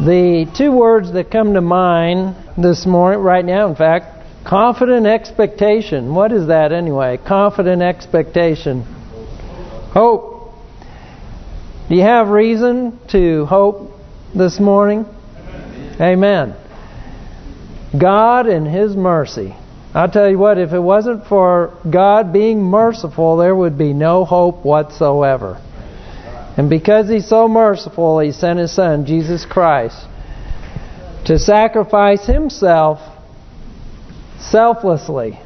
The two words that come to mind this morning, right now, in fact, confident expectation. What is that anyway? Confident expectation. Hope. Do you have reason to hope this morning? Amen. God and His mercy. I'll tell you what, if it wasn't for God being merciful, there would be no hope whatsoever. And because He's so merciful, He sent His Son, Jesus Christ, to sacrifice Himself selflessly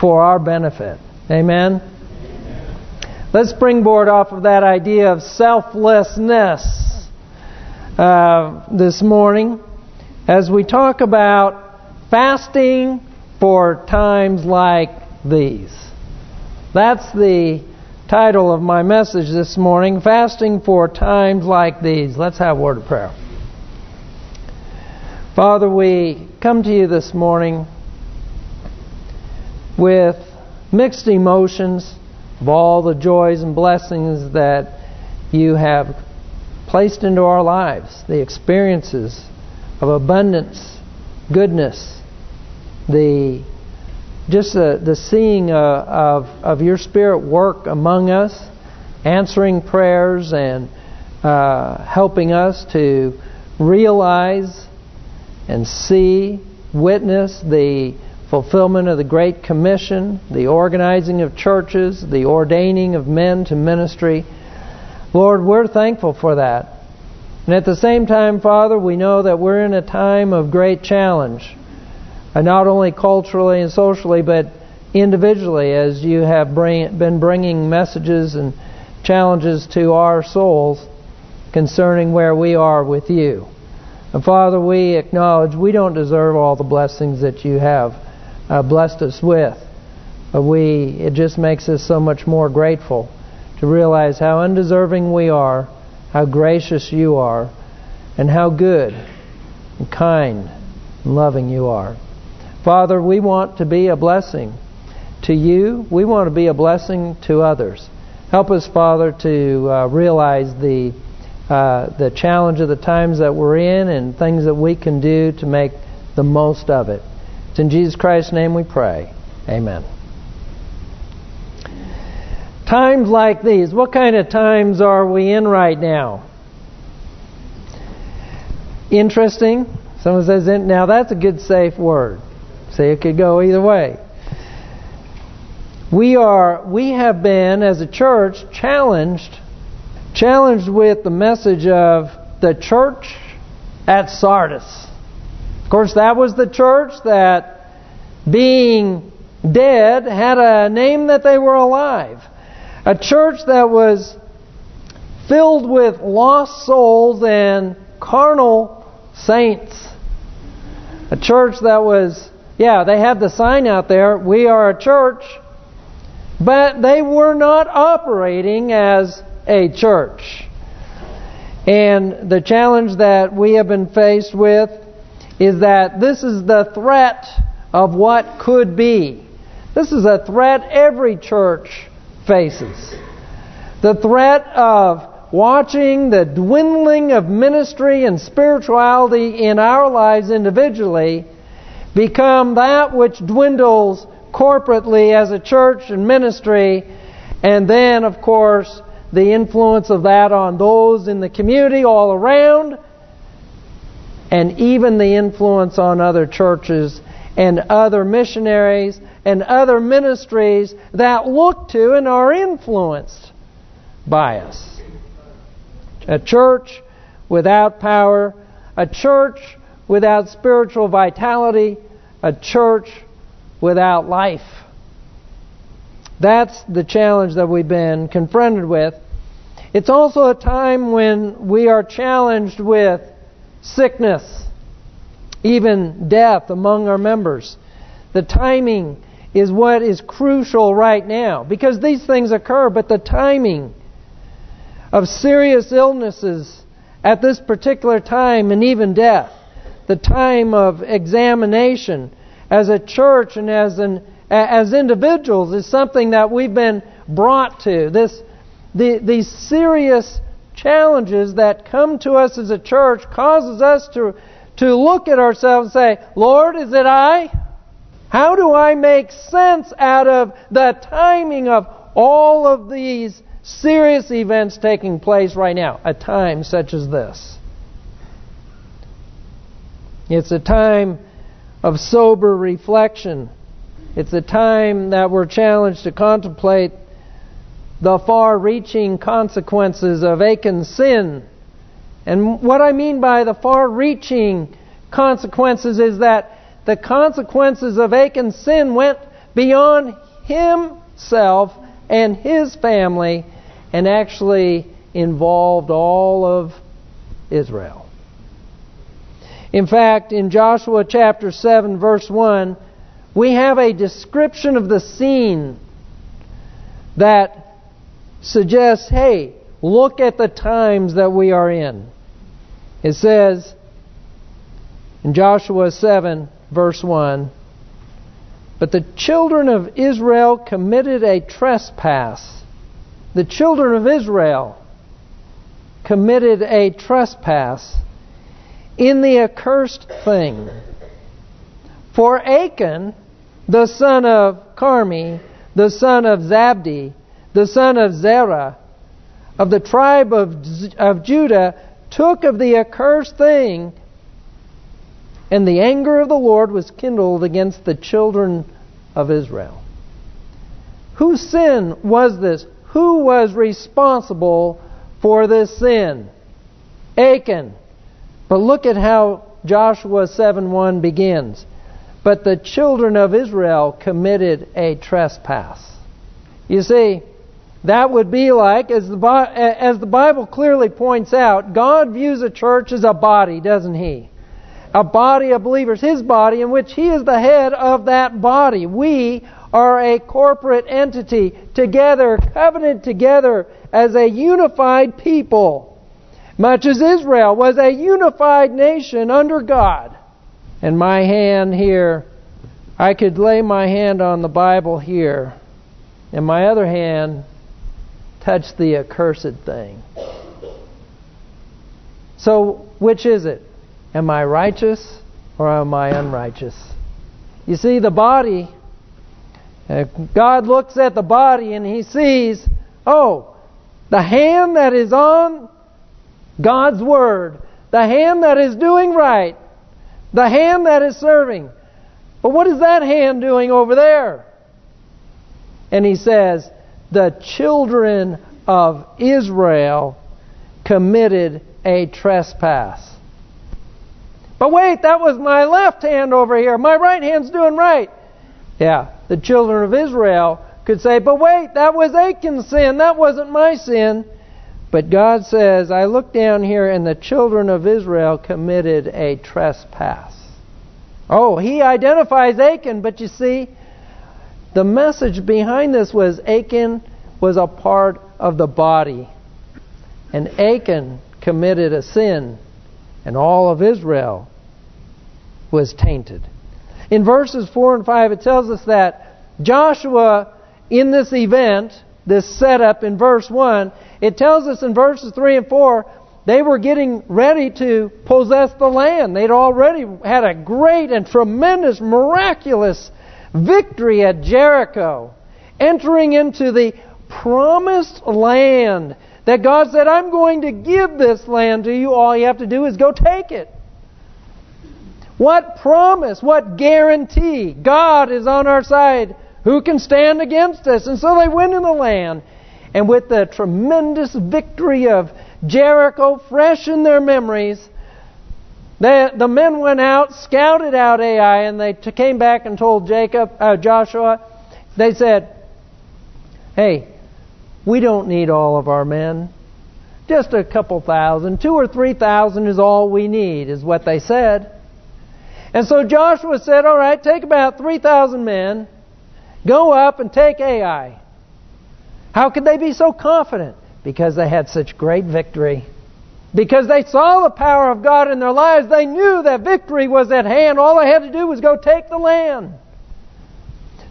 for our benefit. Amen? Let's springboard off of that idea of selflessness uh, this morning as we talk about fasting for times like these. That's the title of my message this morning, Fasting for Times Like These. Let's have a word of prayer. Father, we come to you this morning with mixed emotions of all the joys and blessings that you have placed into our lives, the experiences of abundance, goodness, the just the, the seeing uh, of, of your Spirit work among us, answering prayers and uh, helping us to realize and see, witness the fulfillment of the Great Commission, the organizing of churches, the ordaining of men to ministry. Lord, we're thankful for that. And at the same time, Father, we know that we're in a time of great challenge. And not only culturally and socially, but individually as you have bring, been bringing messages and challenges to our souls concerning where we are with you. And Father, we acknowledge we don't deserve all the blessings that you have uh, blessed us with. But we, it just makes us so much more grateful to realize how undeserving we are, how gracious you are, and how good and kind and loving you are. Father, we want to be a blessing to you. We want to be a blessing to others. Help us, Father, to uh, realize the uh, the challenge of the times that we're in and things that we can do to make the most of it. It's in Jesus Christ's name we pray. Amen. Times like these. What kind of times are we in right now? Interesting. Someone says, now that's a good safe word. See, it could go either way. We are, we have been, as a church, challenged challenged with the message of the church at Sardis. Of course, that was the church that, being dead, had a name that they were alive. A church that was filled with lost souls and carnal saints. A church that was, yeah, they had the sign out there, we are a church, but they were not operating as a church. And the challenge that we have been faced with is that this is the threat of what could be. This is a threat every church faces. The threat of watching the dwindling of ministry and spirituality in our lives individually become that which dwindles corporately as a church and ministry and then, of course, the influence of that on those in the community all around, and even the influence on other churches and other missionaries and other ministries that look to and are influenced by us. A church without power, a church without spiritual vitality, a church without life. That's the challenge that we've been confronted with. It's also a time when we are challenged with sickness, even death among our members. The timing is what is crucial right now because these things occur, but the timing of serious illnesses at this particular time and even death, the time of examination as a church and as an as individuals is something that we've been brought to. This the, These serious challenges that come to us as a church causes us to, to look at ourselves and say, Lord, is it I? How do I make sense out of the timing of all of these serious events taking place right now, a time such as this? It's a time of sober reflection. It's a time that we're challenged to contemplate the far-reaching consequences of Achan's sin. And what I mean by the far-reaching consequences is that the consequences of Achan's sin went beyond himself and his family and actually involved all of Israel. In fact, in Joshua chapter 7 verse 1, we have a description of the scene that suggests, hey, look at the times that we are in. It says in Joshua 7 verse 1, But the children of Israel committed a trespass. The children of Israel committed a trespass in the accursed thing. For Achan, the son of Carmi, the son of Zabdi, the son of Zerah, of the tribe of, of Judah, took of the accursed thing, and the anger of the Lord was kindled against the children of Israel. Whose sin was this? Who was responsible for this sin? Achan. But look at how Joshua 7.1 begins. But the children of Israel committed a trespass. You see, that would be like, as the, as the Bible clearly points out, God views a church as a body, doesn't He? A body of believers, His body, in which He is the head of that body. We are a corporate entity, together, covenant together as a unified people. Much as Israel was a unified nation under God. And my hand here, I could lay my hand on the Bible here, and my other hand touch the accursed thing. So, which is it? Am I righteous or am I unrighteous? You see, the body, uh, God looks at the body and He sees, oh, the hand that is on God's Word, the hand that is doing right, the hand that is serving. But what is that hand doing over there? And He says, the children of Israel committed a trespass. But wait, that was my left hand over here. My right hand's doing right. Yeah, the children of Israel could say, but wait, that was Achan's sin. That wasn't my sin. But God says, I look down here and the children of Israel committed a trespass. Oh, he identifies Achan, but you see, the message behind this was Achan was a part of the body. And Achan committed a sin, and all of Israel was tainted. In verses 4 and 5, it tells us that Joshua, in this event, this setup in verse 1, it tells us in verses 3 and 4, they were getting ready to possess the land. They'd already had a great and tremendous, miraculous victory at Jericho, entering into the promised land that God said, I'm going to give this land to you. All you have to do is go take it. What promise, what guarantee. God is on our side. Who can stand against us? And so they went in the land. And with the tremendous victory of Jericho fresh in their memories, the, the men went out, scouted out Ai, and they came back and told Jacob, uh, Joshua, they said, Hey, we don't need all of our men. Just a couple thousand, two or three thousand is all we need, is what they said. And so Joshua said, all right, take about 3,000 men, go up and take Ai. How could they be so confident? Because they had such great victory. Because they saw the power of God in their lives. They knew that victory was at hand. All they had to do was go take the land.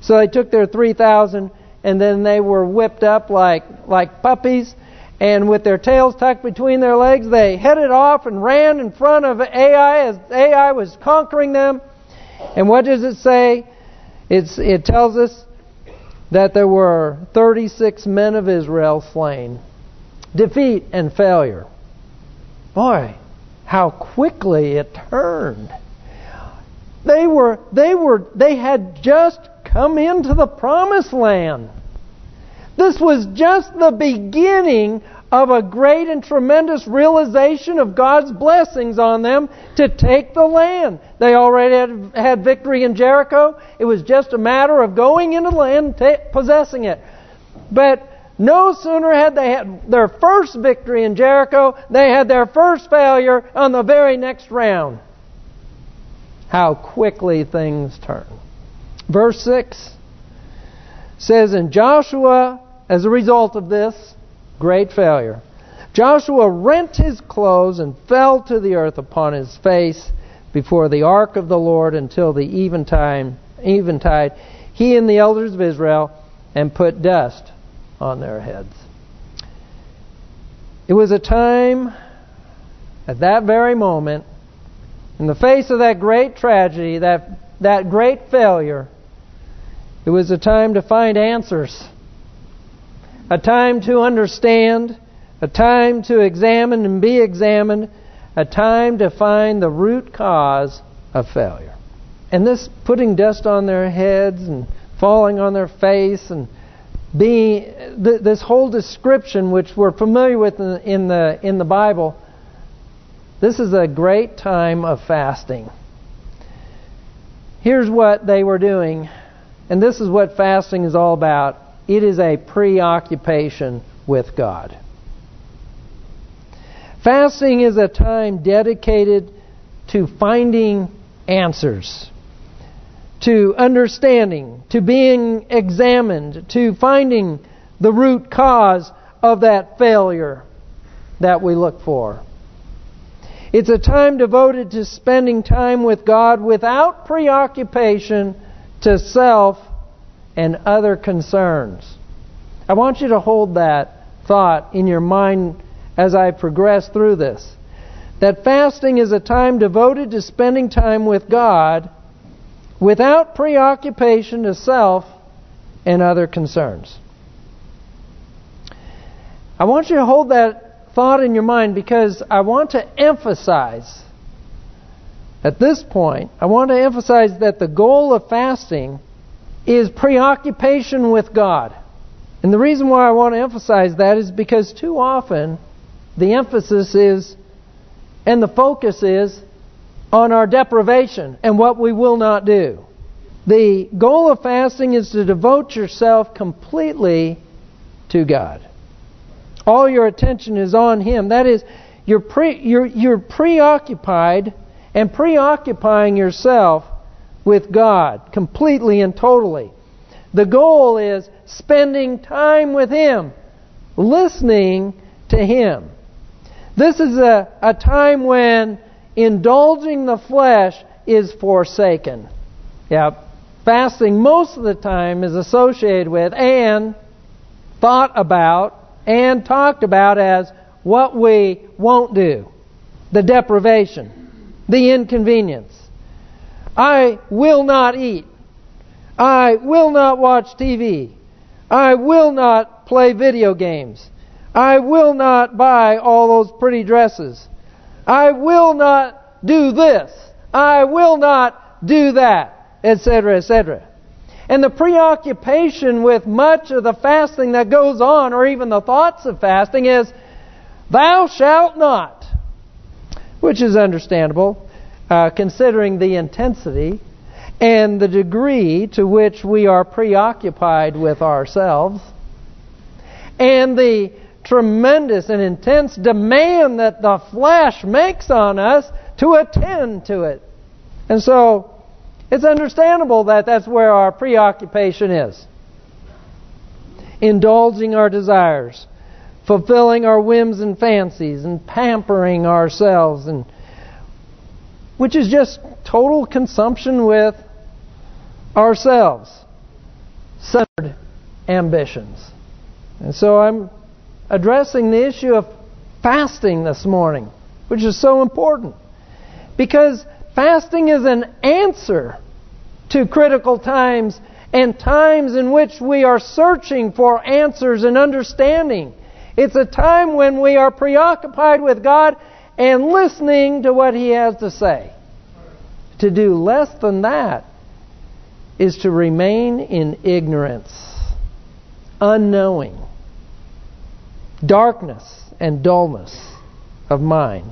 So they took their 3,000 and then they were whipped up like like puppies, and with their tails tucked between their legs, they headed off and ran in front of Ai as Ai was conquering them. And what does it say? It's, it tells us that there were 36 men of Israel slain. Defeat and failure. Boy, how quickly it turned. They were they were they had just come into the promised land. This was just the beginning of a great and tremendous realization of God's blessings on them to take the land. They already had, had victory in Jericho. It was just a matter of going into the land and possessing it. But no sooner had they had their first victory in Jericho, they had their first failure on the very next round. How quickly things turn. Verse 6 says, And Joshua as a result of this great failure, Joshua rent his clothes and fell to the earth upon his face before the ark of the Lord until the eventide, eventide he and the elders of Israel, and put dust on their heads. It was a time, at that very moment, in the face of that great tragedy, that, that great failure, it was a time to find answers a time to understand, a time to examine and be examined, a time to find the root cause of failure. And this putting dust on their heads and falling on their face and being this whole description which we're familiar with in the in the Bible this is a great time of fasting. Here's what they were doing, and this is what fasting is all about. It is a preoccupation with God. Fasting is a time dedicated to finding answers, to understanding, to being examined, to finding the root cause of that failure that we look for. It's a time devoted to spending time with God without preoccupation to self and other concerns. I want you to hold that thought in your mind as I progress through this. That fasting is a time devoted to spending time with God without preoccupation to self and other concerns. I want you to hold that thought in your mind because I want to emphasize at this point, I want to emphasize that the goal of fasting is preoccupation with God. And the reason why I want to emphasize that is because too often the emphasis is and the focus is on our deprivation and what we will not do. The goal of fasting is to devote yourself completely to God. All your attention is on Him. That is, you're, pre, you're, you're preoccupied and preoccupying yourself with God completely and totally. The goal is spending time with Him, listening to Him. This is a, a time when indulging the flesh is forsaken. Yeah, fasting most of the time is associated with and thought about and talked about as what we won't do. The deprivation. The inconvenience. I will not eat. I will not watch TV. I will not play video games. I will not buy all those pretty dresses. I will not do this. I will not do that, etc., etc. And the preoccupation with much of the fasting that goes on, or even the thoughts of fasting, is, Thou shalt not. Which is understandable uh, considering the intensity and the degree to which we are preoccupied with ourselves and the tremendous and intense demand that the flesh makes on us to attend to it. And so, it's understandable that that's where our preoccupation is. Indulging our desires, fulfilling our whims and fancies, and pampering ourselves and which is just total consumption with ourselves, centered ambitions. And so I'm addressing the issue of fasting this morning, which is so important. Because fasting is an answer to critical times and times in which we are searching for answers and understanding. It's a time when we are preoccupied with God and listening to what He has to say. To do less than that is to remain in ignorance, unknowing, darkness, and dullness of mind.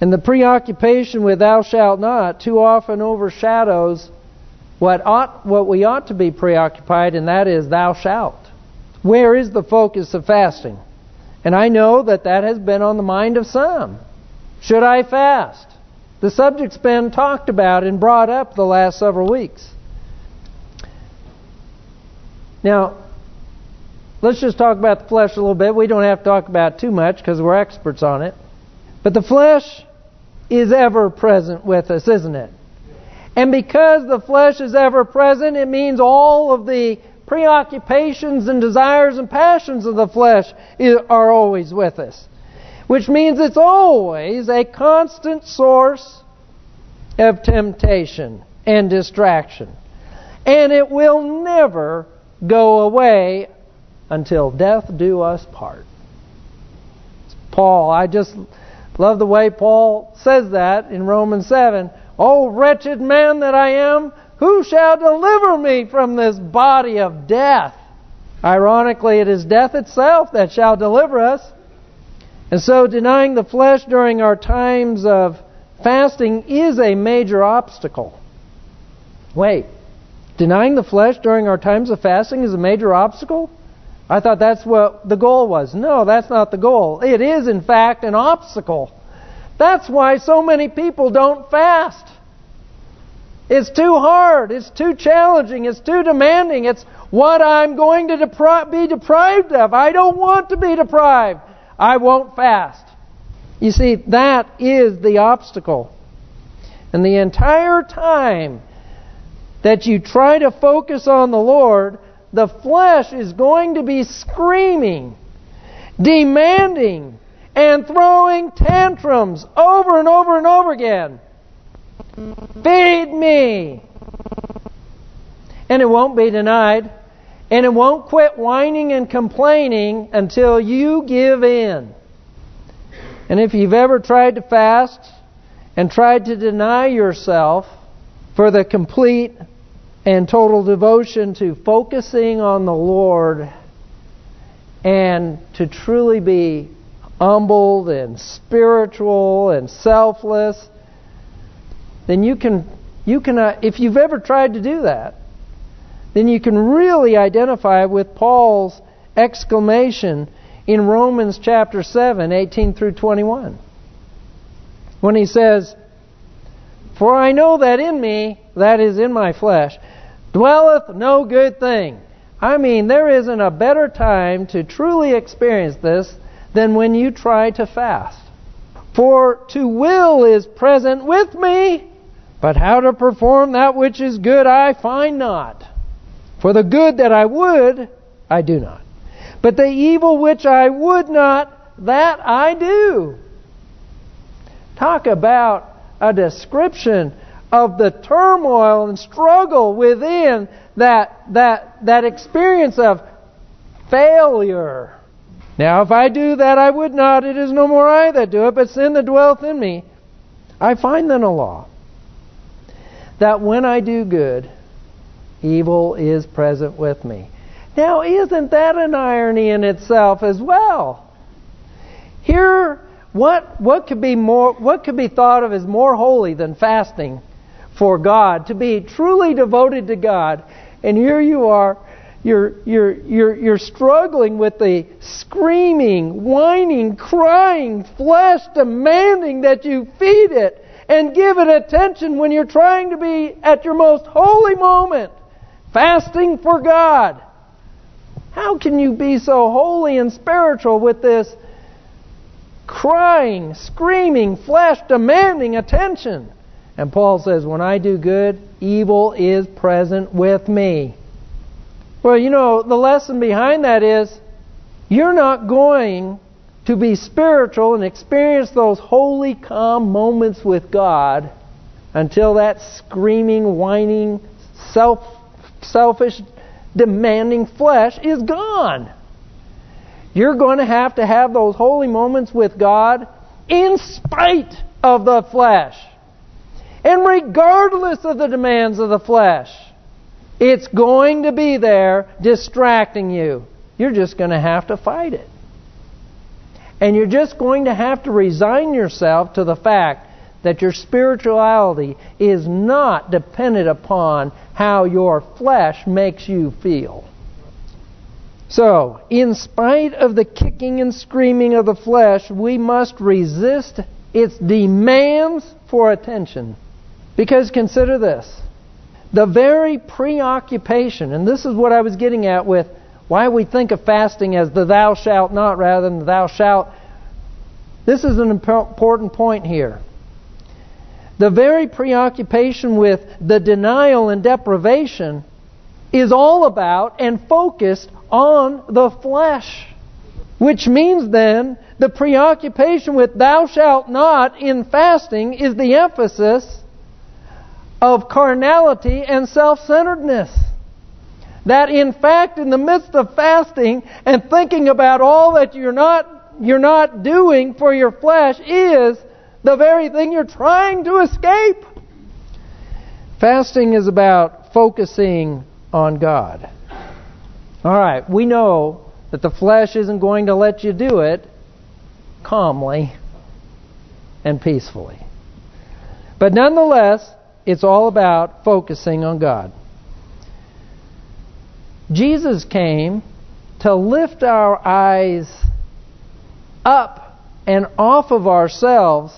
And the preoccupation with thou shalt not too often overshadows what ought what we ought to be preoccupied, and that is thou shalt. Where is the focus of fasting? And I know that that has been on the mind of some. Should I fast? The subject's been talked about and brought up the last several weeks. Now, let's just talk about the flesh a little bit. We don't have to talk about too much because we're experts on it. But the flesh is ever present with us, isn't it? And because the flesh is ever present, it means all of the preoccupations and desires and passions of the flesh are always with us. Which means it's always a constant source of temptation and distraction. And it will never go away until death do us part. Paul, I just love the way Paul says that in Romans 7. Oh, wretched man that I am, who shall deliver me from this body of death? Ironically, it is death itself that shall deliver us. And so denying the flesh during our times of fasting is a major obstacle. Wait, denying the flesh during our times of fasting is a major obstacle? I thought that's what the goal was. No, that's not the goal. It is, in fact, an obstacle. That's why so many people don't fast. It's too hard. It's too challenging. It's too demanding. It's what I'm going to depri be deprived of. I don't want to be deprived. I won't fast. You see, that is the obstacle. And the entire time that you try to focus on the Lord, the flesh is going to be screaming, demanding, and throwing tantrums over and over and over again. Feed me! And it won't be denied. And it won't quit whining and complaining until you give in. And if you've ever tried to fast and tried to deny yourself for the complete and total devotion to focusing on the Lord and to truly be humbled and spiritual and selfless, then you can you can uh, if you've ever tried to do that, then you can really identify with Paul's exclamation in Romans chapter 7, 18 through 21. When he says, For I know that in me, that is in my flesh, dwelleth no good thing. I mean, there isn't a better time to truly experience this than when you try to fast. For to will is present with me, but how to perform that which is good I find not. For the good that I would, I do not. But the evil which I would not, that I do. Talk about a description of the turmoil and struggle within that that that experience of failure. Now, if I do that I would not, it is no more I that do it, but sin that dwelleth in me. I find then a law, that when I do good, evil is present with me. Now, isn't that an irony in itself as well? Here, what what could be more what could be thought of as more holy than fasting for God, to be truly devoted to God, and here you are, you're you're you're you're struggling with the screaming, whining, crying flesh demanding that you feed it and give it attention when you're trying to be at your most holy moment. Fasting for God. How can you be so holy and spiritual with this crying, screaming, flesh demanding attention? And Paul says, when I do good, evil is present with me. Well, you know, the lesson behind that is You're not going to be spiritual and experience those holy, calm moments with God until that screaming, whining, self, selfish, demanding flesh is gone. You're going to have to have those holy moments with God in spite of the flesh. And regardless of the demands of the flesh, it's going to be there distracting you. You're just going to have to fight it. And you're just going to have to resign yourself to the fact that your spirituality is not dependent upon how your flesh makes you feel. So, in spite of the kicking and screaming of the flesh, we must resist its demands for attention. Because consider this. The very preoccupation, and this is what I was getting at with why we think of fasting as the thou shalt not rather than the thou shalt. This is an important point here. The very preoccupation with the denial and deprivation is all about and focused on the flesh. Which means then, the preoccupation with thou shalt not in fasting is the emphasis of carnality and self-centeredness. That in fact, in the midst of fasting and thinking about all that you're not, you're not doing for your flesh is the very thing you're trying to escape. Fasting is about focusing on God. Alright, we know that the flesh isn't going to let you do it calmly and peacefully. But nonetheless, it's all about focusing on God. Jesus came to lift our eyes up and off of ourselves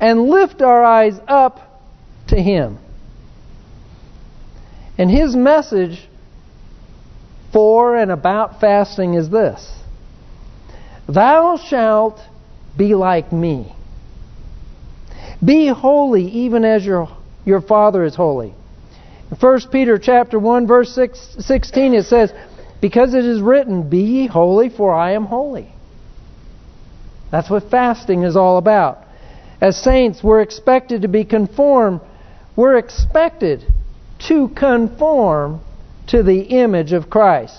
and lift our eyes up to Him. And His message for and about fasting is this Thou shalt be like me. Be holy even as your your Father is holy. In 1 Peter chapter 1 verse 6, 16 it says, Because it is written, Be ye holy, for I am holy. That's what fasting is all about. As saints, we're expected to be conformed. We're expected to conform to the image of Christ.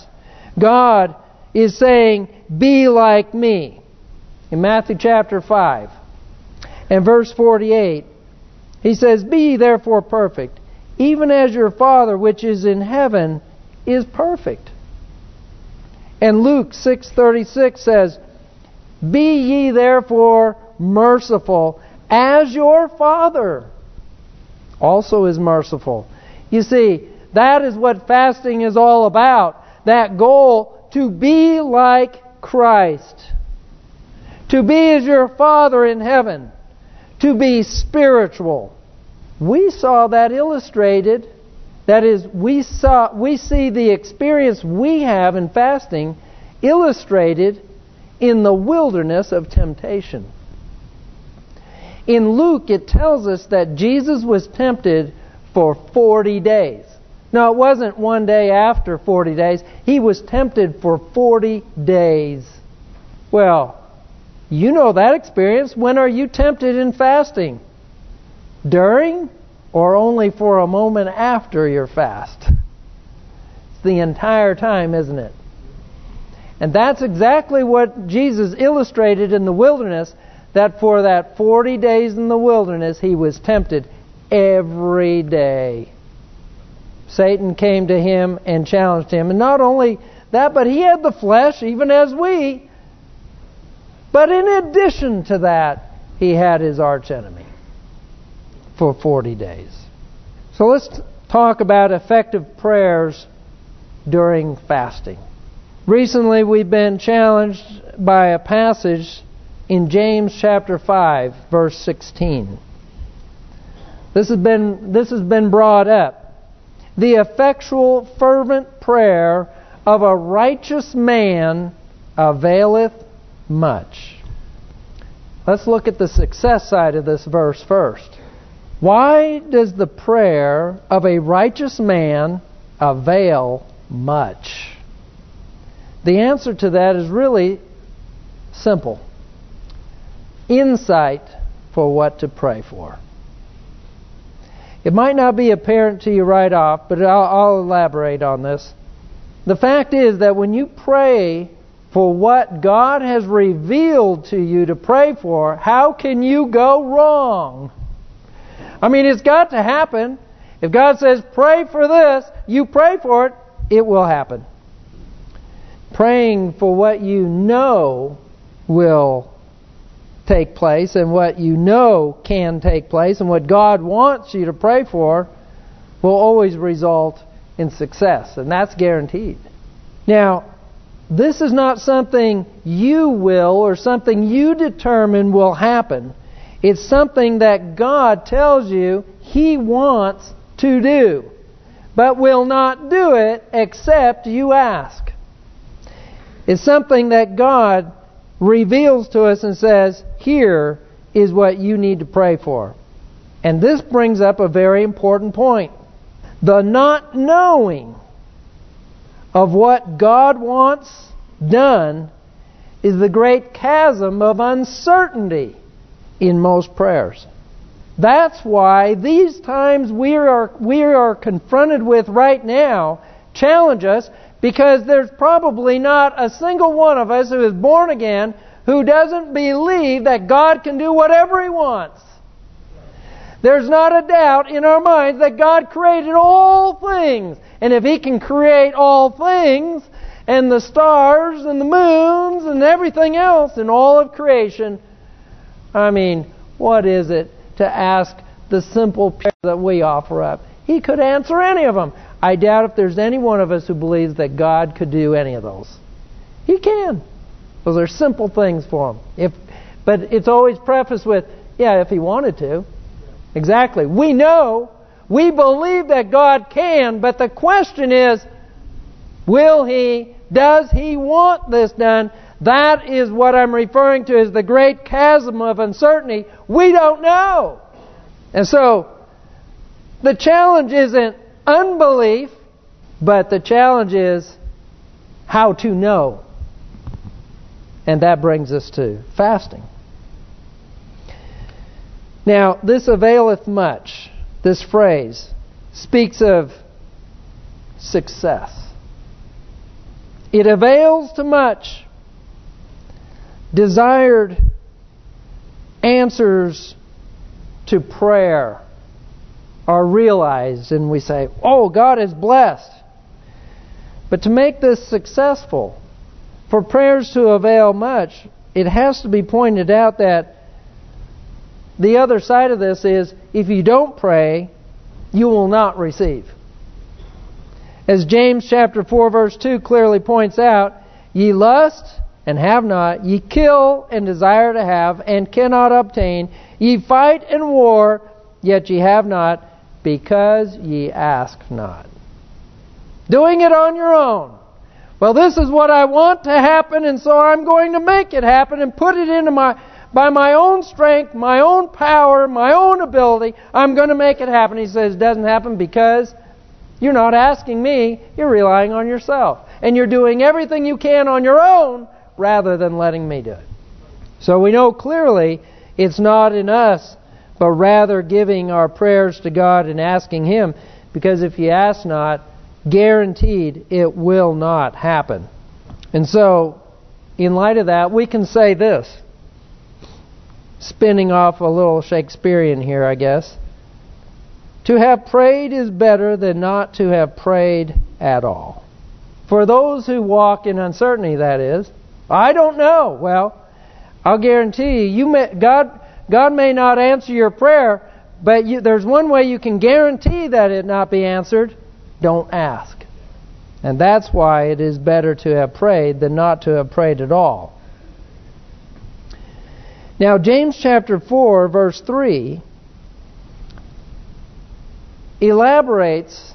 God is saying, Be like me. In Matthew chapter 5 and verse 48, he says, Be therefore perfect, even as your Father which is in heaven is perfect. And Luke 6.36 says, Be ye therefore merciful, as your Father also is merciful. You see, that is what fasting is all about. That goal to be like Christ. To be as your Father in heaven. To be spiritual. We saw that illustrated. That is, we saw we see the experience we have in fasting illustrated in the wilderness of temptation. In Luke, it tells us that Jesus was tempted for 40 days. No, it wasn't one day after 40 days. He was tempted for 40 days. Well, you know that experience. When are you tempted in fasting? During or only for a moment after your fast. It's the entire time, isn't it? And that's exactly what Jesus illustrated in the wilderness, that for that 40 days in the wilderness, he was tempted every day. Satan came to him and challenged him. And not only that, but he had the flesh, even as we. But in addition to that, he had his archenemy for 40 days. So let's talk about effective prayers during fasting. Recently we've been challenged by a passage in James chapter 5 verse 16. This has been this has been brought up. The effectual fervent prayer of a righteous man availeth much. Let's look at the success side of this verse first. Why does the prayer of a righteous man avail much? The answer to that is really simple. Insight for what to pray for. It might not be apparent to you right off, but I'll, I'll elaborate on this. The fact is that when you pray for what God has revealed to you to pray for, how can you go wrong? I mean, it's got to happen. If God says, pray for this, you pray for it, it will happen. Praying for what you know will take place and what you know can take place and what God wants you to pray for will always result in success. And that's guaranteed. Now, this is not something you will or something you determine will happen. It's something that God tells you He wants to do, but will not do it except you ask. It's something that God reveals to us and says, here is what you need to pray for. And this brings up a very important point. The not knowing of what God wants done is the great chasm of uncertainty in most prayers. That's why these times we are we are confronted with right now challenge us because there's probably not a single one of us who is born again who doesn't believe that God can do whatever He wants. There's not a doubt in our minds that God created all things. And if He can create all things, and the stars and the moons and everything else in all of creation, I mean, what is it to ask the simple prayer that we offer up? He could answer any of them. I doubt if there's any one of us who believes that God could do any of those. He can. Those are simple things for him. If, but it's always prefaced with, yeah, if he wanted to. Exactly. We know, we believe that God can, but the question is, will he, does he want this done? That is what I'm referring to as the great chasm of uncertainty. We don't know. And so, the challenge isn't unbelief, but the challenge is how to know. And that brings us to fasting. Now, this availeth much, this phrase, speaks of success. It avails to much. Desired answers to prayer are realized, and we say, Oh, God is blessed. But to make this successful, for prayers to avail much, it has to be pointed out that the other side of this is if you don't pray, you will not receive. As James chapter 4 verse 2 clearly points out, ye lust and have not, ye kill and desire to have and cannot obtain, ye fight and war, yet ye have not, because ye ask not. Doing it on your own. Well, this is what I want to happen, and so I'm going to make it happen and put it into my by my own strength, my own power, my own ability. I'm going to make it happen. He says it doesn't happen because you're not asking me. You're relying on yourself, and you're doing everything you can on your own rather than letting me do it. So we know clearly it's not in us, but rather giving our prayers to God and asking Him. Because if you ask not, guaranteed it will not happen. And so, in light of that, we can say this. Spinning off a little Shakespearean here, I guess. To have prayed is better than not to have prayed at all. For those who walk in uncertainty, that is. I don't know. Well, I'll guarantee you, you may, God, God may not answer your prayer, but you, there's one way you can guarantee that it not be answered don't ask. And that's why it is better to have prayed than not to have prayed at all. Now, James chapter 4, verse 3 elaborates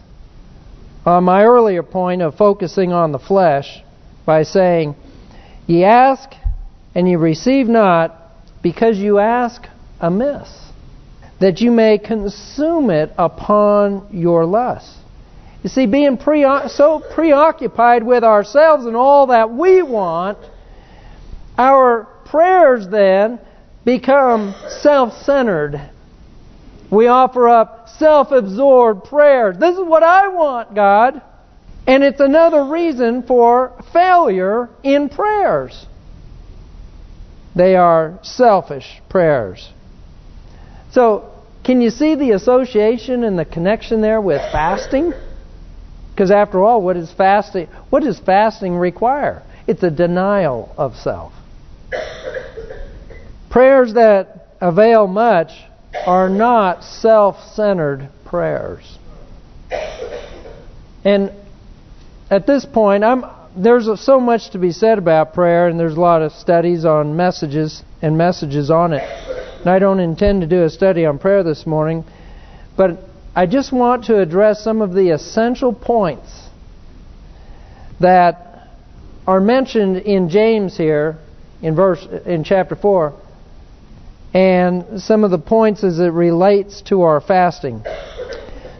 on my earlier point of focusing on the flesh by saying, Ye ask and ye receive not because you ask amiss, that you may consume it upon your lust. You see, being pre so preoccupied with ourselves and all that we want, our prayers then become self-centered. We offer up self-absorbed prayers. This is what I want, God. And it's another reason for failure in prayers. They are selfish prayers. So, can you see the association and the connection there with fasting? Because after all, what is fasting? What does fasting require? It's a denial of self. Prayers that avail much are not self-centered prayers. And at this point, I'm there's so much to be said about prayer, and there's a lot of studies on messages and messages on it. And I don't intend to do a study on prayer this morning, but I just want to address some of the essential points that are mentioned in James here in verse in chapter 4 and some of the points as it relates to our fasting.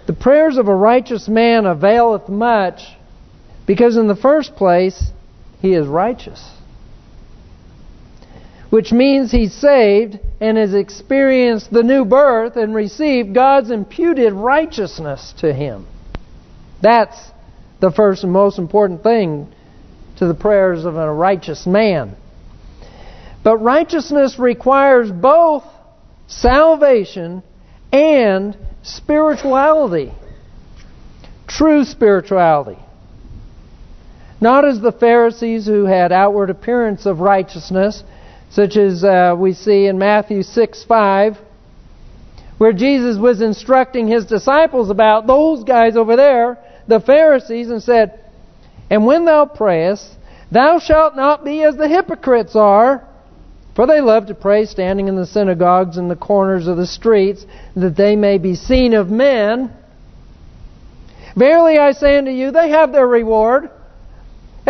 The prayers of a righteous man availeth much because in the first place, he is righteous. Which means he's saved and has experienced the new birth and received God's imputed righteousness to him. That's the first and most important thing to the prayers of a righteous man. But righteousness requires both salvation and spirituality. True spirituality. Not as the Pharisees who had outward appearance of righteousness, such as uh, we see in Matthew 6, 5, where Jesus was instructing His disciples about those guys over there, the Pharisees, and said, And when thou prayest, thou shalt not be as the hypocrites are, for they love to pray standing in the synagogues and the corners of the streets, that they may be seen of men. Verily I say unto you, they have their reward.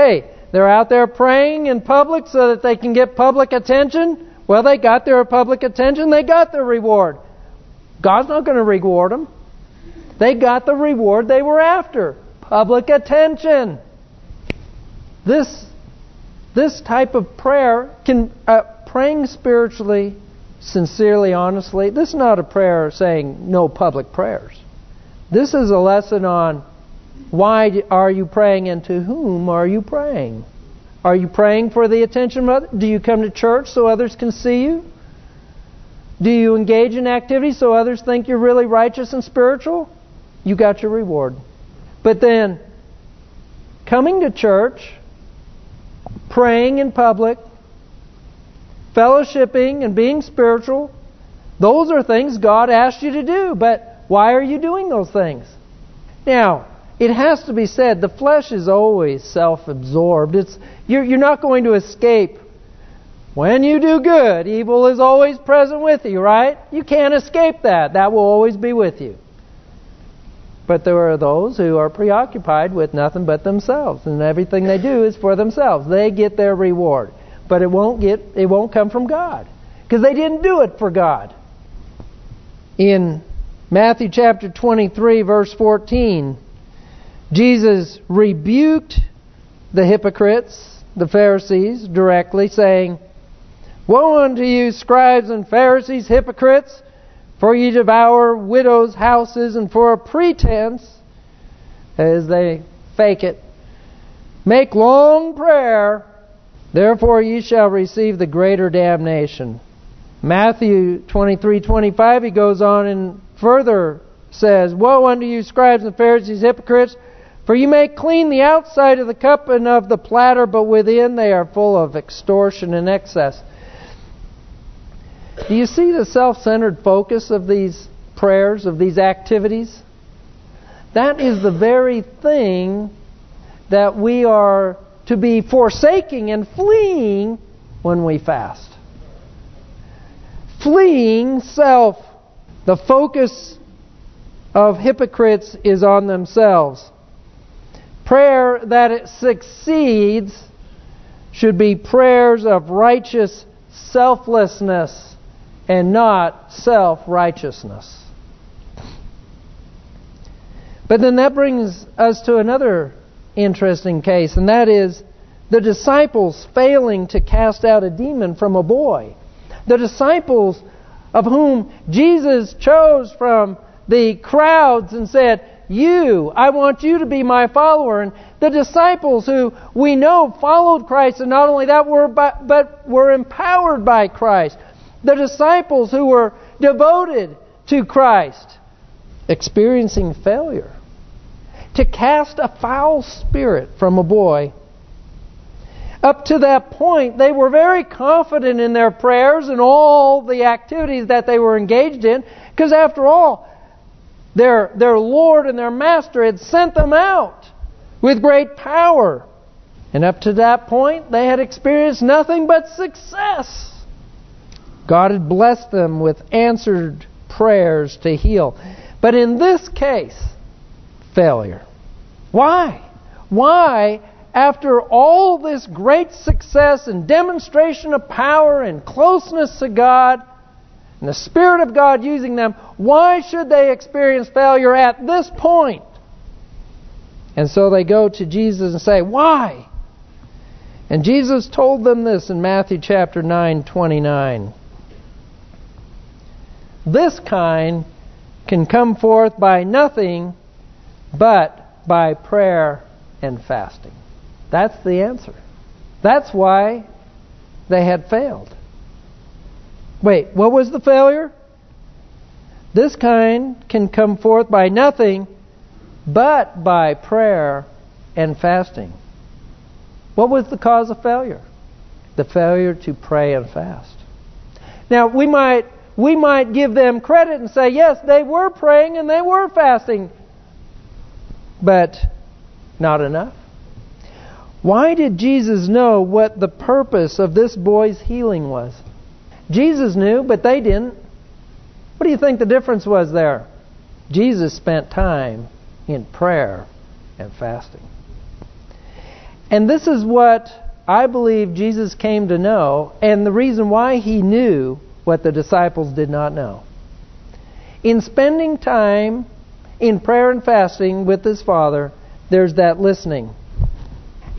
Hey, they're out there praying in public so that they can get public attention. Well, they got their public attention. They got their reward. God's not going to reward them. They got the reward they were after. Public attention. This this type of prayer can uh, praying spiritually, sincerely, honestly. This is not a prayer saying no public prayers. This is a lesson on why are you praying and to whom are you praying? Are you praying for the attention of others? Do you come to church so others can see you? Do you engage in activities so others think you're really righteous and spiritual? You got your reward. But then, coming to church, praying in public, fellowshipping and being spiritual, those are things God asked you to do. But why are you doing those things? Now, it has to be said, the flesh is always self-absorbed. It's you're, you're not going to escape. When you do good, evil is always present with you, right? You can't escape that. That will always be with you. But there are those who are preoccupied with nothing but themselves, and everything they do is for themselves. They get their reward, but it won't get it won't come from God because they didn't do it for God. In Matthew chapter 23 verse 14, Jesus rebuked the hypocrites, the Pharisees, directly, saying, Woe unto you, scribes and Pharisees, hypocrites, for ye devour widows' houses, and for a pretense, as they fake it, make long prayer, therefore ye shall receive the greater damnation. Matthew 23:25 he goes on and further says, Woe unto you, scribes and Pharisees, hypocrites, for you may clean the outside of the cup and of the platter, but within they are full of extortion and excess. Do you see the self-centered focus of these prayers, of these activities? That is the very thing that we are to be forsaking and fleeing when we fast. Fleeing self. The focus of hypocrites is on themselves. Prayer that it succeeds should be prayers of righteous selflessness and not self-righteousness. But then that brings us to another interesting case, and that is the disciples failing to cast out a demon from a boy. The disciples of whom Jesus chose from the crowds and said, You, I want you to be my follower. And the disciples who we know followed Christ, and not only that, were by, but were empowered by Christ. The disciples who were devoted to Christ, experiencing failure. To cast a foul spirit from a boy up to that point, they were very confident in their prayers and all the activities that they were engaged in, because after all, their, their Lord and their Master had sent them out with great power. And up to that point, they had experienced nothing but success. God had blessed them with answered prayers to heal. But in this case, failure. Why? Why after all this great success and demonstration of power and closeness to God, and the Spirit of God using them, why should they experience failure at this point? And so they go to Jesus and say, Why? And Jesus told them this in Matthew chapter 9, 29. This kind can come forth by nothing but by prayer and fasting. That's the answer. That's why they had failed. Wait, what was the failure? This kind can come forth by nothing but by prayer and fasting. What was the cause of failure? The failure to pray and fast. Now, we might we might give them credit and say, yes, they were praying and they were fasting, but not enough. Why did Jesus know what the purpose of this boy's healing was? Jesus knew, but they didn't. What do you think the difference was there? Jesus spent time in prayer and fasting. And this is what I believe Jesus came to know, and the reason why he knew what the disciples did not know. In spending time in prayer and fasting with his Father, there's that listening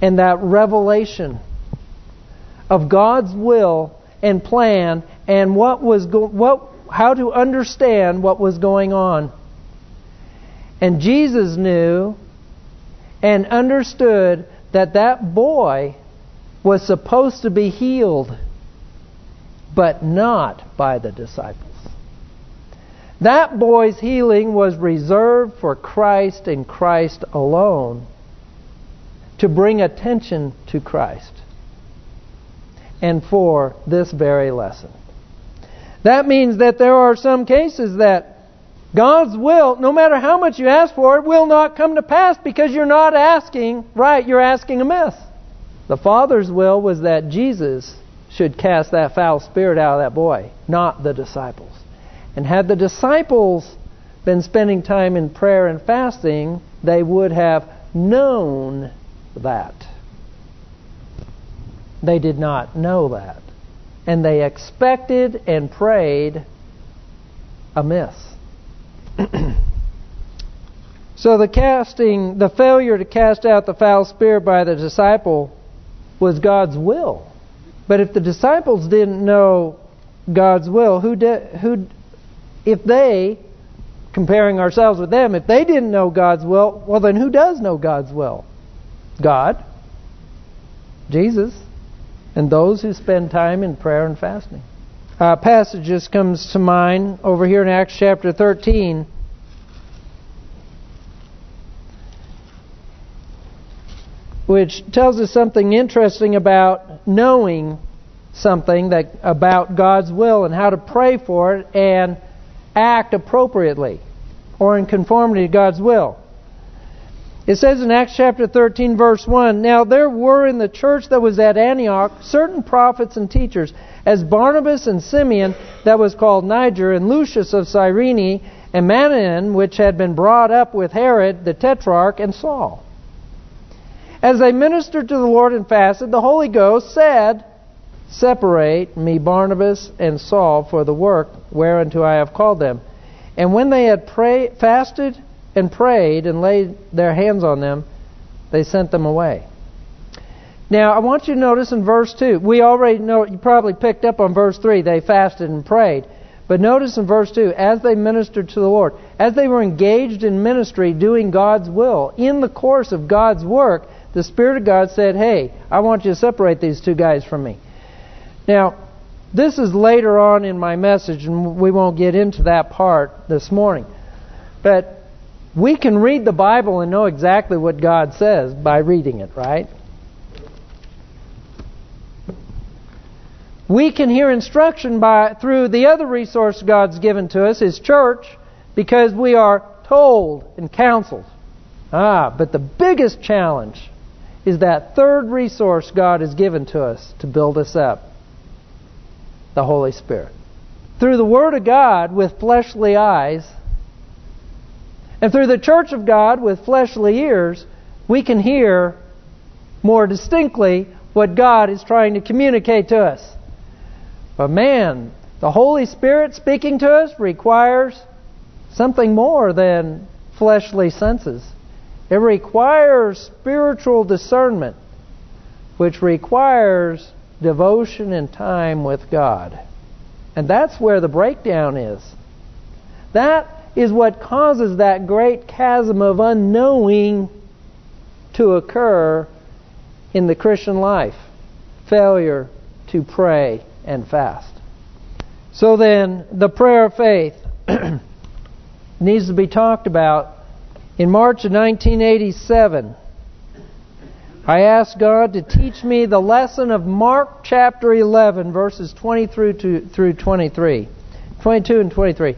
and that revelation of God's will and plan and what was go- what how to understand what was going on. And Jesus knew and understood that that boy was supposed to be healed but not by the disciples. That boy's healing was reserved for Christ and Christ alone to bring attention to Christ and for this very lesson. That means that there are some cases that God's will, no matter how much you ask for it, will not come to pass because you're not asking right, you're asking amiss. The Father's will was that Jesus should cast that foul spirit out of that boy, not the disciples. And had the disciples been spending time in prayer and fasting, they would have known that. They did not know that. And they expected and prayed amiss. so the casting, the failure to cast out the foul spirit by the disciple was God's will. But if the disciples didn't know God's will, who did, who, if they, comparing ourselves with them, if they didn't know God's will, well then who does know God's will? God, Jesus, and those who spend time in prayer and fasting. A passage just comes to mind over here in Acts chapter 13. Which tells us something interesting about knowing something that about God's will and how to pray for it and act appropriately or in conformity to God's will. It says in Acts chapter 13 verse 1, Now there were in the church that was at Antioch certain prophets and teachers, as Barnabas and Simeon that was called Niger, and Lucius of Cyrene, and Manaen, which had been brought up with Herod the Tetrarch, and Saul. As they ministered to the Lord and fasted, the Holy Ghost said, Separate me Barnabas and Saul for the work whereunto I have called them. And when they had pray, fasted and prayed and laid their hands on them, they sent them away. Now, I want you to notice in verse 2, we already know, you probably picked up on verse 3, they fasted and prayed. But notice in verse 2, as they ministered to the Lord, as they were engaged in ministry doing God's will, in the course of God's work, the Spirit of God said, hey, I want you to separate these two guys from me. Now, this is later on in my message, and we won't get into that part this morning. But we can read the Bible and know exactly what God says by reading it, right? We can hear instruction by through the other resource God's given to us, His church, because we are told and counseled. Ah, but the biggest challenge is that third resource God has given to us to build us up the Holy Spirit. Through the Word of God with fleshly eyes, and through the church of God with fleshly ears, we can hear more distinctly what God is trying to communicate to us. But man, the Holy Spirit speaking to us requires something more than fleshly senses. It requires spiritual discernment, which requires devotion and time with God. And that's where the breakdown is. That is what causes that great chasm of unknowing to occur in the Christian life. Failure to pray and fast. So then, the prayer of faith needs to be talked about. In March of 1987, I asked God to teach me the lesson of Mark chapter 11, verses 20 through, to, through 23. 22 and 23.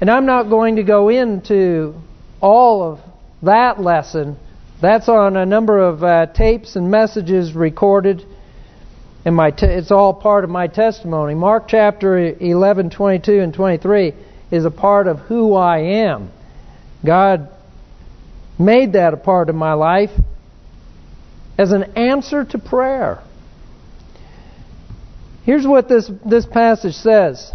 And I'm not going to go into all of that lesson. That's on a number of uh, tapes and messages recorded. And my it's all part of my testimony. Mark chapter 11, 22 and 23 is a part of who I am. God made that a part of my life as an answer to prayer. Here's what this, this passage says.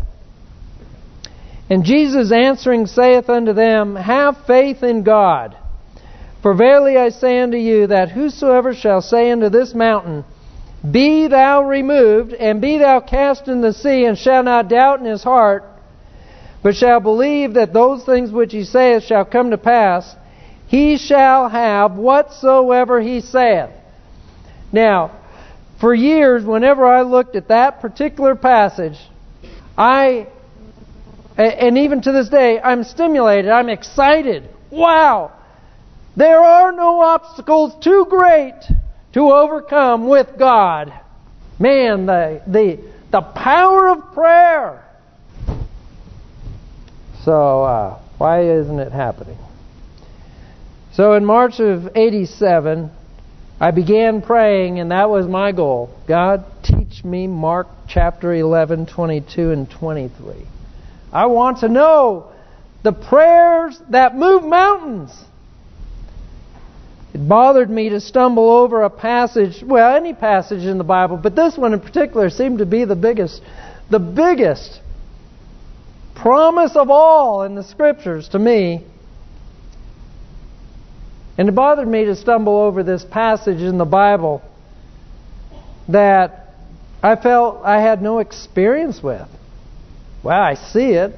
And Jesus answering saith unto them, Have faith in God. For verily I say unto you, that whosoever shall say unto this mountain, Be thou removed, and be thou cast in the sea, and shall not doubt in his heart, but shall believe that those things which he saith shall come to pass, he shall have whatsoever he saith. Now, for years, whenever I looked at that particular passage, I, and even to this day, I'm stimulated, I'm excited. Wow! There are no obstacles too great to overcome with God. Man, the, the, the power of prayer. So, uh, why isn't it happening? So in March of 87, I began praying, and that was my goal. God, teach me Mark chapter 11, 22, and 23. I want to know the prayers that move mountains. It bothered me to stumble over a passage, well, any passage in the Bible, but this one in particular seemed to be the biggest, the biggest promise of all in the Scriptures to me and it bothered me to stumble over this passage in the Bible that I felt I had no experience with. Well, I see it.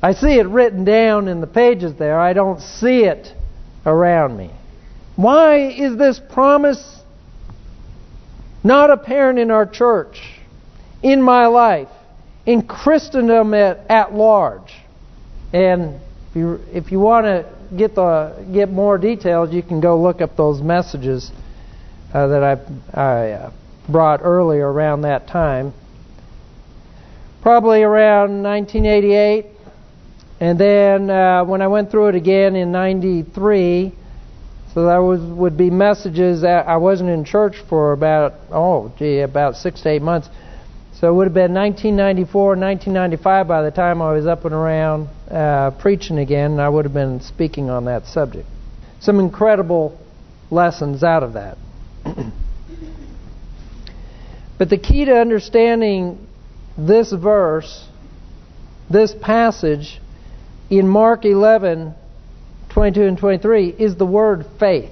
I see it written down in the pages there. I don't see it around me. Why is this promise not apparent in our church, in my life, in Christendom at, at large? And if you, if you want to get the get more details, you can go look up those messages uh, that I, I uh, brought earlier around that time. Probably around 1988, and then uh, when I went through it again in '93, so that was would be messages that I wasn't in church for about oh gee about six to eight months. So it would have been 1994, 1995 by the time I was up and around uh, preaching again, and I would have been speaking on that subject. Some incredible lessons out of that. but the key to understanding this verse, this passage, in Mark 11, 22 and 23 is the word faith.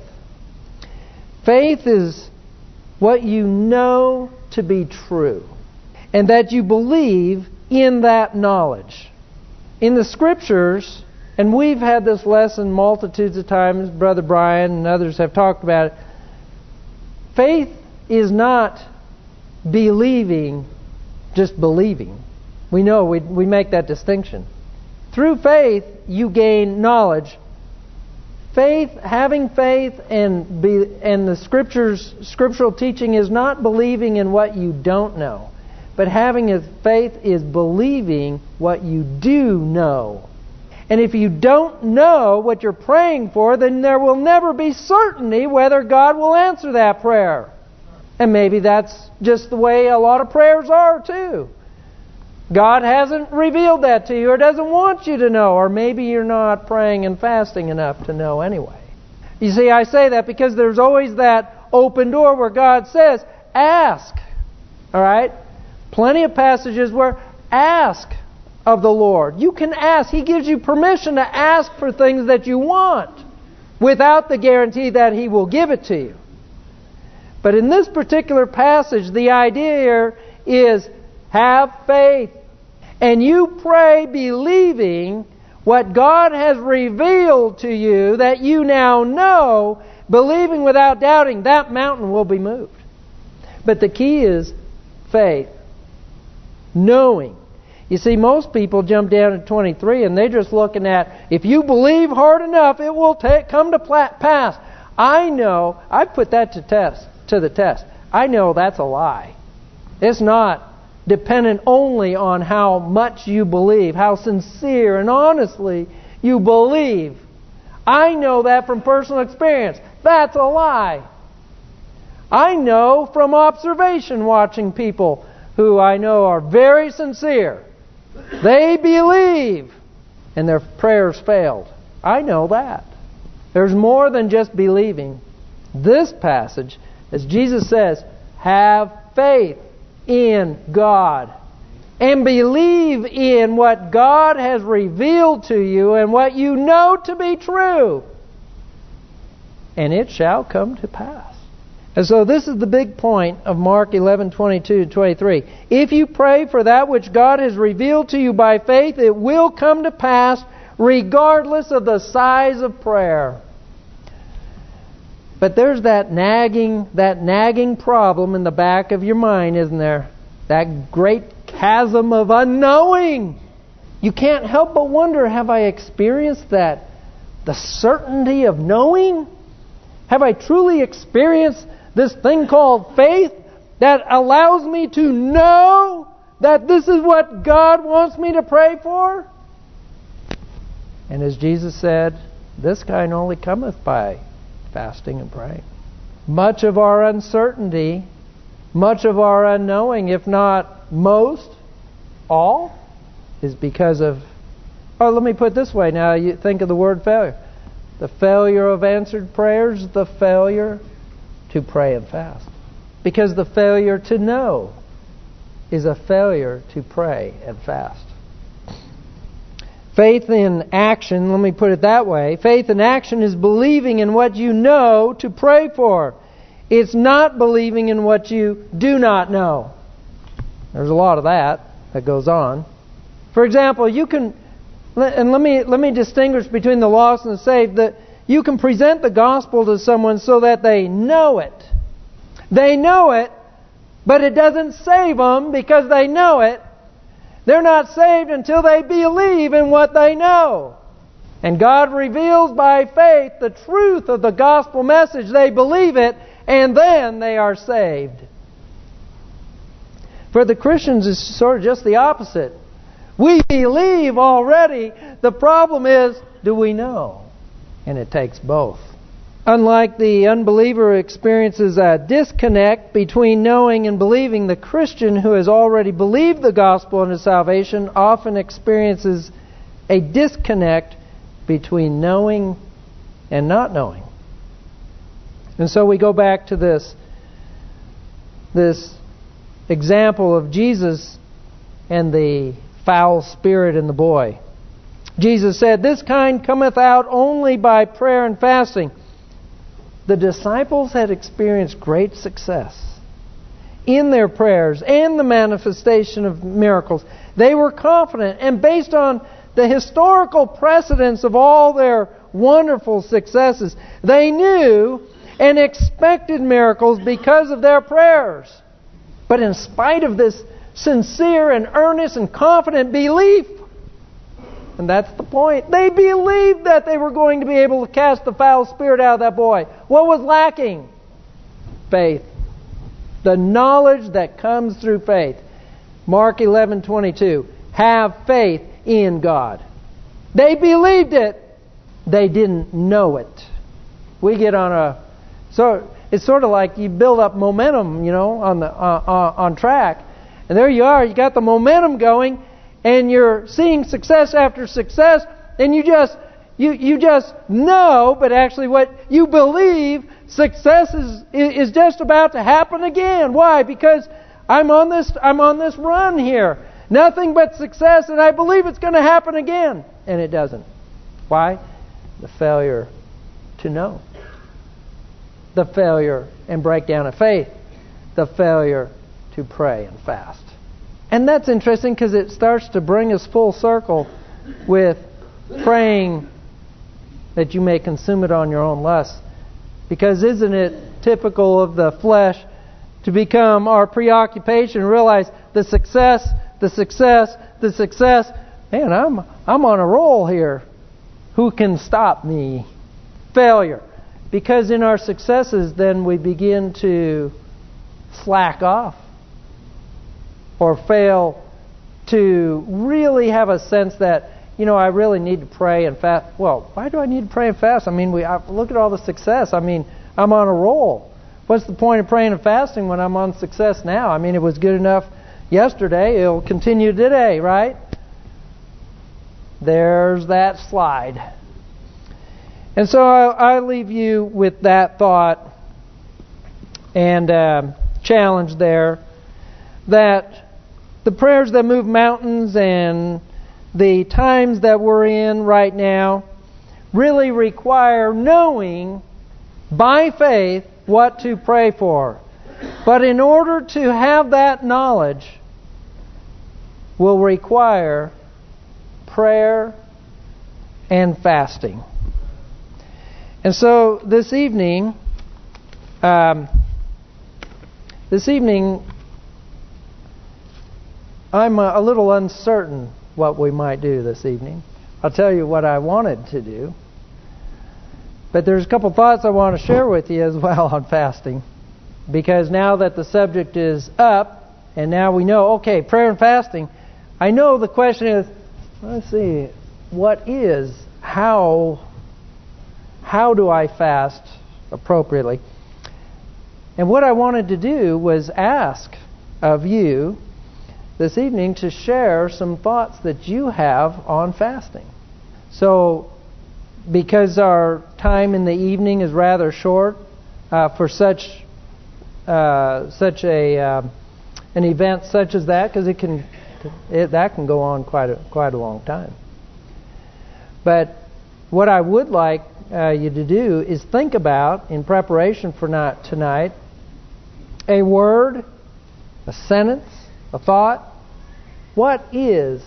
Faith is what you know to be true and that you believe in that knowledge. In the scriptures, and we've had this lesson multitudes of times, Brother Brian and others have talked about it. Faith is not believing, just believing. We know we, we make that distinction. Through faith, you gain knowledge. Faith, having faith, and be, and the scriptures, scriptural teaching is not believing in what you don't know, but having a faith is believing what you do know. And if you don't know what you're praying for, then there will never be certainty whether God will answer that prayer. And maybe that's just the way a lot of prayers are too. God hasn't revealed that to you or doesn't want you to know, or maybe you're not praying and fasting enough to know anyway. You see, I say that because there's always that open door where God says, ask. All right? Plenty of passages where ask of the Lord. You can ask. He gives you permission to ask for things that you want without the guarantee that He will give it to you. But in this particular passage, the idea here is have faith. And you pray believing what God has revealed to you that you now know, believing without doubting, that mountain will be moved. But the key is faith. Knowing. You see, most people jump down to 23 and they're just looking at, if you believe hard enough, it will take, come to pass. I know, I put that to test, to the test. I know that's a lie. It's not dependent only on how much you believe, how sincere and honestly you believe. I know that from personal experience. That's a lie. I know from observation watching people who I know are very sincere. They believe and their prayers failed. I know that. There's more than just believing. This passage, as Jesus says, have faith in God and believe in what God has revealed to you and what you know to be true. And it shall come to pass. And so this is the big point of Mark 11, 22 23. If you pray for that which God has revealed to you by faith, it will come to pass regardless of the size of prayer. But there's that nagging, that nagging problem in the back of your mind, isn't there? That great chasm of unknowing. You can't help but wonder, have I experienced that? The certainty of knowing? Have I truly experienced this thing called faith that allows me to know that this is what God wants me to pray for? And as Jesus said, this kind only cometh by fasting and praying. Much of our uncertainty, much of our unknowing, if not most, all, is because of, oh, let me put this way now, you think of the word failure. The failure of answered prayers, the failure to pray and fast. Because the failure to know is a failure to pray and fast. Faith in action, let me put it that way. Faith in action is believing in what you know to pray for. It's not believing in what you do not know. There's a lot of that that goes on. For example, you can, and let me let me distinguish between the lost and the saved. That you can present the gospel to someone so that they know it. They know it, but it doesn't save them because they know it. They're not saved until they believe in what they know. And God reveals by faith the truth of the gospel message. They believe it, and then they are saved. For the Christians, it's sort of just the opposite. We believe already. The problem is, do we know? And it takes both. Unlike the unbeliever experiences a disconnect between knowing and believing, the Christian who has already believed the gospel and his salvation often experiences a disconnect between knowing and not knowing. And so we go back to this this example of Jesus and the foul spirit in the boy. Jesus said, This kind cometh out only by prayer and fasting. The disciples had experienced great success in their prayers and the manifestation of miracles. They were confident, and based on the historical precedence of all their wonderful successes, they knew and expected miracles because of their prayers. But in spite of this sincere and earnest and confident belief, and that's the point. They believed that they were going to be able to cast the foul spirit out of that boy. What was lacking? Faith. The knowledge that comes through faith. Mark 11:22. Have faith in God. They believed it. They didn't know it. We get on a so it's sort of like you build up momentum, you know, on the uh, uh, on track, and there you are. You got the momentum going, and you're seeing success after success, and you just you you just know, but actually what you believe success is is just about to happen again. Why? Because I'm on this I'm on this run here. Nothing but success, and I believe it's going to happen again, and it doesn't. Why? The failure to know. The failure and breakdown of faith. The failure to pray and fast. And that's interesting because it starts to bring us full circle with praying that you may consume it on your own lust. Because isn't it typical of the flesh to become our preoccupation, realize the success, the success, the success. Man, I'm I'm on a roll here. Who can stop me? Failure. Because in our successes then we begin to slack off or fail to really have a sense that, you know, I really need to pray and fast. Well, why do I need to pray and fast? I mean, we I, look at all the success. I mean, I'm on a roll. What's the point of praying and fasting when I'm on success now? I mean, it was good enough yesterday. It'll continue today, right? There's that slide. And so I, I leave you with that thought and uh, challenge there that the prayers that move mountains and the times that we're in right now really require knowing by faith what to pray for. But in order to have that knowledge will require prayer and fasting. And so this evening, um, this evening, I'm a, a little uncertain what we might do this evening. I'll tell you what I wanted to do. But there's a couple thoughts I want to share with you as well on fasting. Because now that the subject is up, and now we know, okay, prayer and fasting, I know the question is, let's see, what is, how, how do I fast appropriately? And what I wanted to do was ask of you this evening to share some thoughts that you have on fasting. So, because our time in the evening is rather short uh, for such uh, such a uh, an event such as that, because it can it, that can go on quite a quite a long time. But what I would like uh, you to do is think about in preparation for not tonight a word, a sentence, a thought what is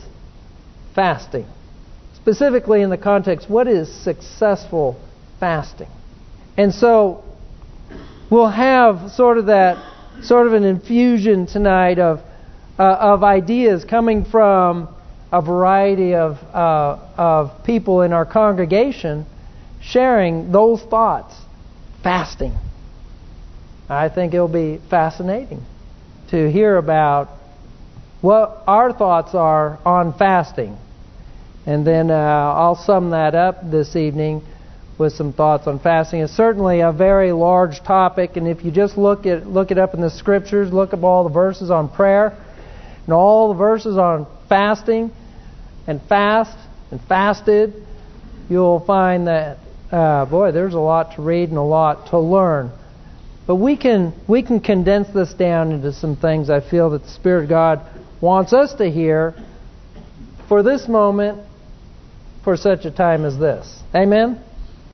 fasting? Specifically in the context, what is successful fasting? And so we'll have sort of that, sort of an infusion tonight of uh, of ideas coming from a variety of uh, of people in our congregation sharing those thoughts. Fasting. I think it'll be fascinating to hear about what our thoughts are on fasting. And then uh, I'll sum that up this evening with some thoughts on fasting. It's certainly a very large topic, and if you just look at look it up in the scriptures, look up all the verses on prayer and all the verses on fasting and fast and fasted, you'll find that uh, boy, there's a lot to read and a lot to learn. But we can we can condense this down into some things I feel that the Spirit of God wants us to hear for this moment for such a time as this. Amen?